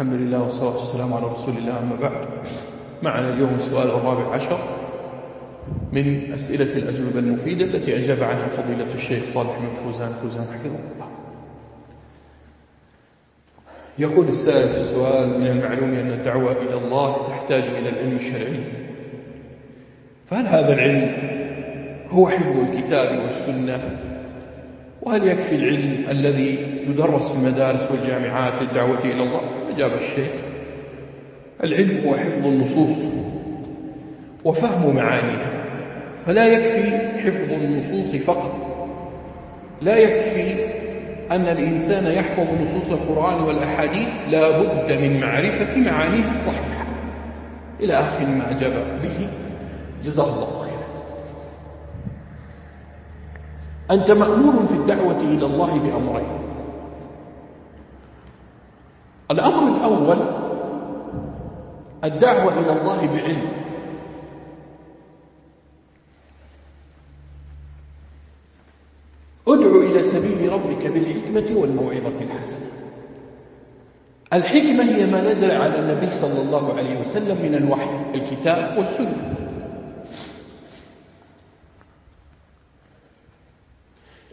الحمد لله والصلاة والسلام على رسول الله أما بعد. معنا اليوم السؤال الرابع عشر من أسئلة الأجوبة المفيدة التي أجاب عنها فضيلة الشيخ صالح بن فوزان فوزان حفظه الله. يقول السائل في السؤال من المعلوم أن الدعوة إلى الله تحتاج إلى العلم الشرعي؟ فهل هذا العلم هو حفظ الكتاب والسنة؟ وهل يكفي العلم الذي يدرس في المدارس والجامعات للدعوة إلى الله؟ أجاب الشيخ. العلم هو حفظ النصوص وفهم معانيها فلا يكفي حفظ النصوص فقط. لا يكفي أن الإنسان يحفظ نصوص القرآن والأحاديث لا بد من معرفة معانيها الصحيحة. إلى آخر ما أجاب به. جزاه الله خيرا. أنت مأمور في الدعوة إلى الله بأمرين. الأمر الأول الدعوة إلى الله بعلم. ادع إلى سبيل ربك بالحكمة والموعظة الحسنة. الحكمة هي ما نزل على النبي صلى الله عليه وسلم من الوحي الكتاب والسنة.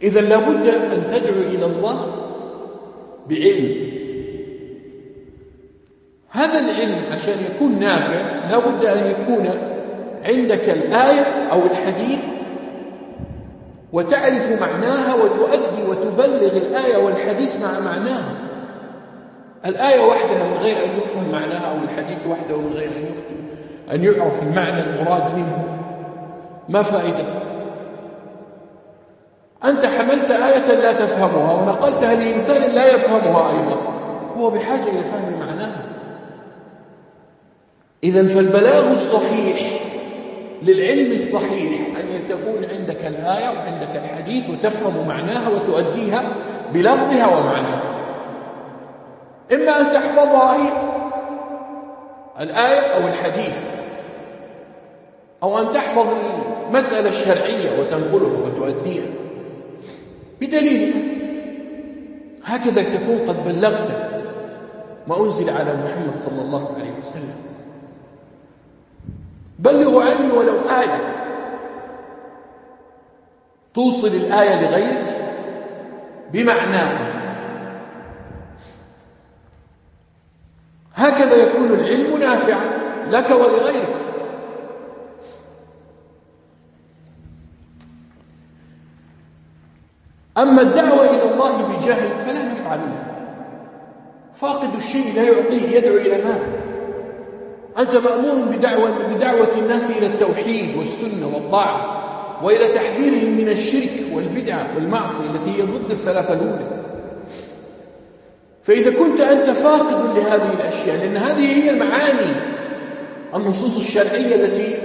إذا لابد أن تدعو إلى الله بعلم. هذا العلم عشان يكون نافع لابد أن يكون عندك الآية أو الحديث وتعرف معناها وتؤدي وتبلغ الآية والحديث مع معناها. الآية وحدها من غير أن يفهم معناها أو الحديث وحده من غير أن يفهم أن يعرف المعنى المراد منه. ما فائدة؟ أنت حملت آية لا تفهمها ونقلتها لإنسان لا يفهمها أيضا هو بحاجة إلى فهم معناها. إذا فالبلاغ الصحيح للعلم الصحيح أن تكون عندك الآية وعندك الحديث وتفهم معناها وتؤديها بلفظها ومعناها. إما أن تحفظها هي الآية أو الحديث أو أن تحفظ المسألة الشرعية وتنقلها وتؤديها. بدليل هكذا تكون قد بلغت ما أنزل على محمد صلى الله عليه وسلم. بلغوا عني ولو آية. توصل الآية لغيرك بمعناها هكذا يكون العلم نافعا لك ولغيرك. أما الدعوة إلى الله بجهل فلا نفعل فاقد الشيء لا يعطيه يدعو إلى ماذا؟ أنت مأمور بدعوة, بدعوة الناس إلى التوحيد والسنة والطاعة وإلى تحذيرهم من الشرك والبدعة والمعصية التي هي ضد الثلاثة الأولى. فإذا كنت أنت فاقد لهذه الأشياء لأن هذه هي معاني النصوص الشرعية التي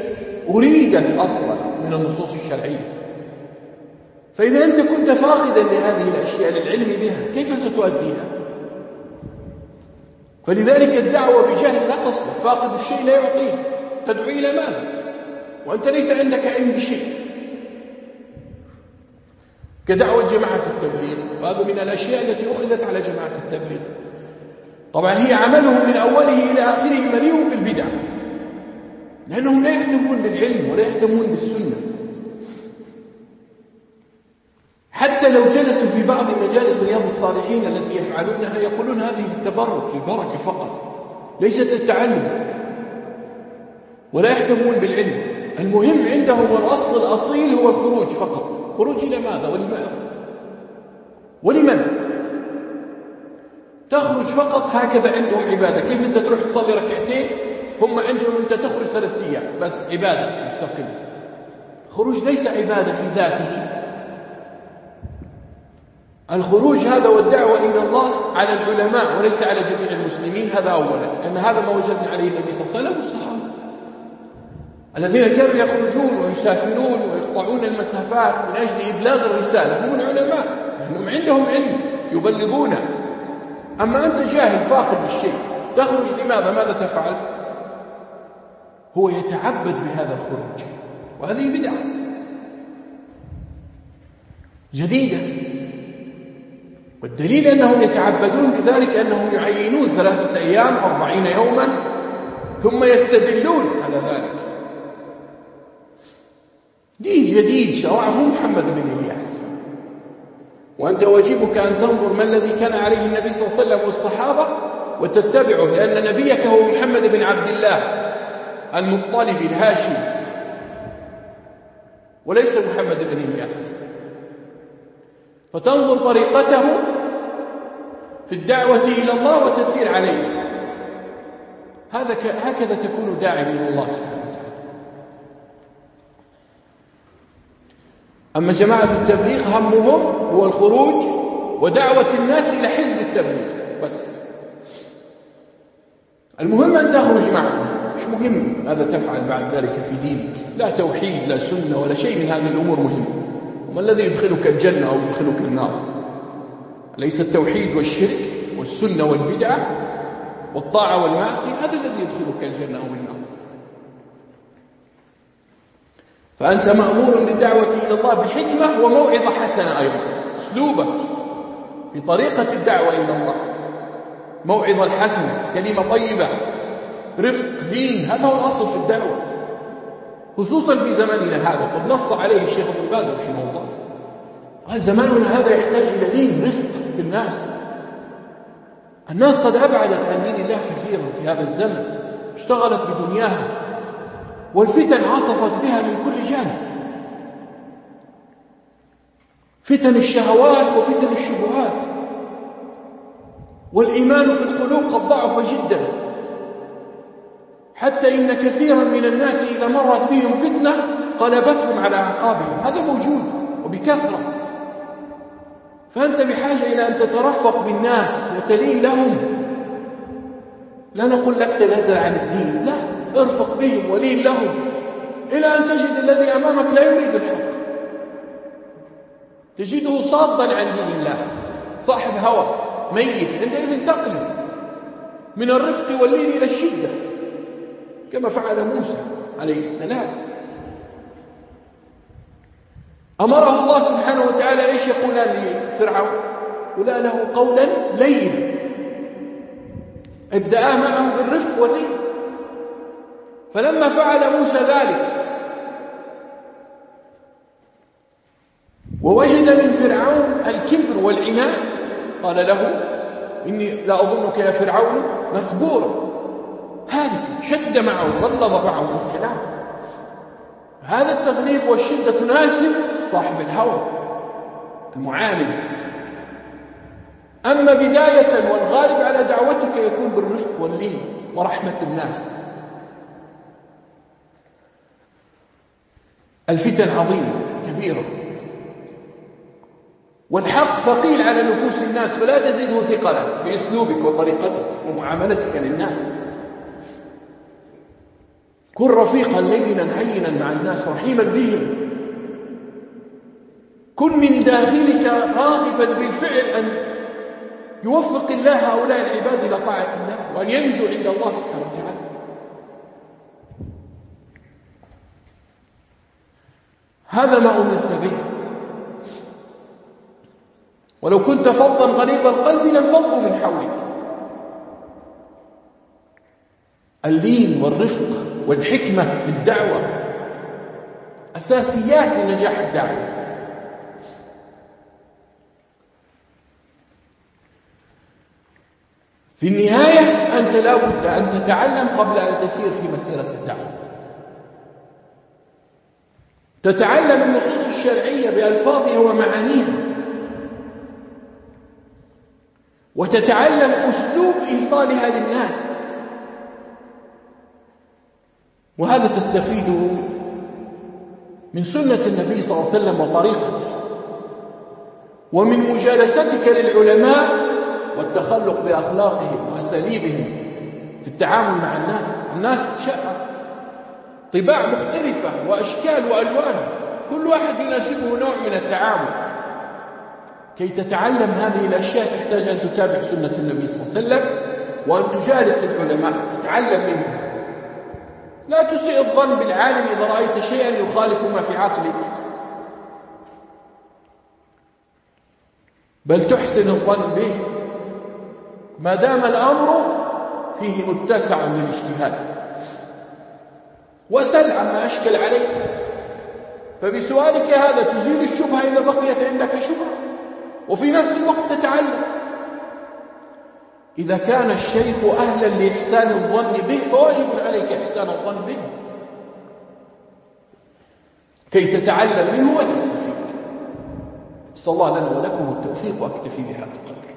أريدت أصلا من النصوص الشرعية. فإذا أنت كنت فاقدا لهذه الأشياء للعلم بها كيف ستؤديها؟ فلذلك الدعوة بجهل لا تصلح فاقد الشيء لا يعطيه. تدعو إلى ماذا؟ وأنت ليس عندك علم بشيء. كدعوة جماعة التبليغ وهذا من الأشياء التي أخذت على جماعة التبليغ. طبعا هي عملهم من أوله إلى آخره مليء بالبدع لأنهم لا يهتمون بالعلم ولا يهتمون بالسنة. حتى لو جلسوا في بعض مجالس رياض الصالحين التي يفعلونها يقولون هذه للتبرك البركة فقط ليست التعلم. ولا يهتمون بالعلم. المهم عندهم الأصل الأصيل هو الخروج فقط. خروج إلى ماذا؟ ولماذا؟ ولمن تخرج فقط هكذا عندهم عبادة. كيف أنت تروح تصلي ركعتين؟ هم عندهم أنت تخرج ثلاثة أيام. بس عبادة مستقلة. خروج ليس عبادة في ذاته. الخروج هذا والدعوة إلى الله على العلماء وليس على جميع المسلمين هذا أولا. لأن هذا ما وجدنا عليه النبي صلى الله عليه وسلم والصحابة. الذين كانوا يخرجون ويسافرون ويقطعون المسافات من أجل إبلاغ الرسالة هم العلماء لأنهم عندهم علم يبلغونه. أما أنت جاهل فاقد الشيء تخرج لماذا؟ ماذا تفعل؟ هو يتعبد بهذا الخروج وهذه بدعة جديدة. والدليل أنهم يتعبدون بذلك أنهم يعينون ثلاثة أيام أربعين يوما ثم يستدلون على ذلك. دين جديد شرعه محمد بن إلياس. وأنت واجبك أن تنظر ما الذي كان عليه النبي صلى الله عليه وسلم والصحابة وتتبعه لأن نبيك هو محمد بن عبد الله المطلب الهاشمي. وليس محمد بن إلياس. فتنظر طريقته في الدعوة إلى الله وتسير عليه. هذا هكذا تكون داعي إلى الله سبحانه وتعالى. أما جماعة التبليغ همهم هو الخروج ودعوة الناس إلى حزب التبليغ. بس. المهم أن تخرج معهم. مش مهم ماذا تفعل بعد ذلك في دينك. لا توحيد لا سنة ولا شيء من هذه الأمور مهم. وما الذي يدخلك الجنة أو يدخلك النار؟ ليس التوحيد والشرك والسنة والبدعة والطاعة والمعصية هذا الذي يدخلك الجنة أو النار. فأنت مأمور بالدعوة إلى الله بحكمة وموعظة حسنة أيضا أسلوبك في طريقة الدعوة إلى الله. موعظة الحسنة كلمة طيبة رفق دين هذا هو الأصل في الدعوة. خصوصا في زماننا هذا قد نص عليه الشيخ ابن باز رحمه الله. زماننا هذا يحتاج إلى دين رفق بالناس. الناس قد أبعدت عن دين الله كثيرا في هذا الزمن اشتغلت بدنياها والفتن عصفت بها من كل جانب. فتن الشهوات وفتن الشبهات. والإيمان في القلوب قد ضعف جدا. حتى إن كثيرا من الناس إذا مرت بهم فتنة قلبتهم على أعقابهم. هذا موجود وبكثرة. فأنت بحاجة إلى أن تترفق بالناس وتلين لهم. لا نقول لك تنزل عن الدين لا ارفق بهم ولين لهم. إلى أن تجد الذي أمامك لا يريد الحق. تجده صادا عن دين الله صاحب هوى ميت عندئذ تقلب من الرفق واللين إلى الشدة كما فعل موسى عليه السلام. أمره الله سبحانه وتعالى إيش يقول لفرعون ولا له قولا لينا. ابدأ معه بالرفق واللين فلما فعل موسى ذلك ووجد من فرعون الكبر والعناد قال له إني لا أظنك يا فرعون مثبورا. هذا شد معه غلظ معه في الكلام. هذا التغليظ والشدة تناسب صاحب الهوى المعاند. أما بداية والغالب على دعوتك يكون بالرفق واللين ورحمة الناس. الفتن عظيمة كبيرة. والحق ثقيل على نفوس الناس فلا تزيده ثقلا بأسلوبك وطريقتك ومعاملتك للناس. كن رفيقا لينا هينا مع الناس رحيما بهم. كن من داخلك راغبا بالفعل أن يوفق الله هؤلاء العباد إلى طاعة الله وأن ينجو عند الله سبحانه وتعالى. هذا ما أمرت به. ولو كنت فظا غليظ القلب لانفضوا من حولك. اللين والرفق والحكمة في الدعوة أساسيات لنجاح الدعوة. في النهاية أنت لا بد أن تتعلم قبل أن تسير في مسيرة الدعوة. تتعلم النصوص الشرعية بألفاظها ومعانيها وتتعلم أسلوب إيصالها للناس. وهذا تستفيده من سنة النبي صلى الله عليه وسلم وطريقته. ومن مجالستك للعلماء والتخلق بأخلاقهم وأساليبهم في التعامل مع الناس. الناس شأة طباع مختلفة وأشكال وألوان. كل واحد يناسبه نوع من التعامل. كي تتعلم هذه الأشياء تحتاج أن تتابع سنة النبي صلى الله عليه وسلم وأن تجالس العلماء تتعلم منهم. لا تسيء الظن بالعالم إذا رأيت شيئا يخالف ما في عقلك. بل تحسن الظن به. ما دام الأمر فيه متسع للاجتهاد وسل عما أشكل عليك فبسؤالك هذا تزيل الشبهة إذا بقيت عندك شبهة. وفي نفس الوقت تتعلم. إذا كان الشيخ أهلا لإحسان الظن به فواجب عليك إحسان الظن به. كي تتعلم منه وتستفيد. صلى الله لنا ولكم التوفيق وأكتفي بهذا القدر.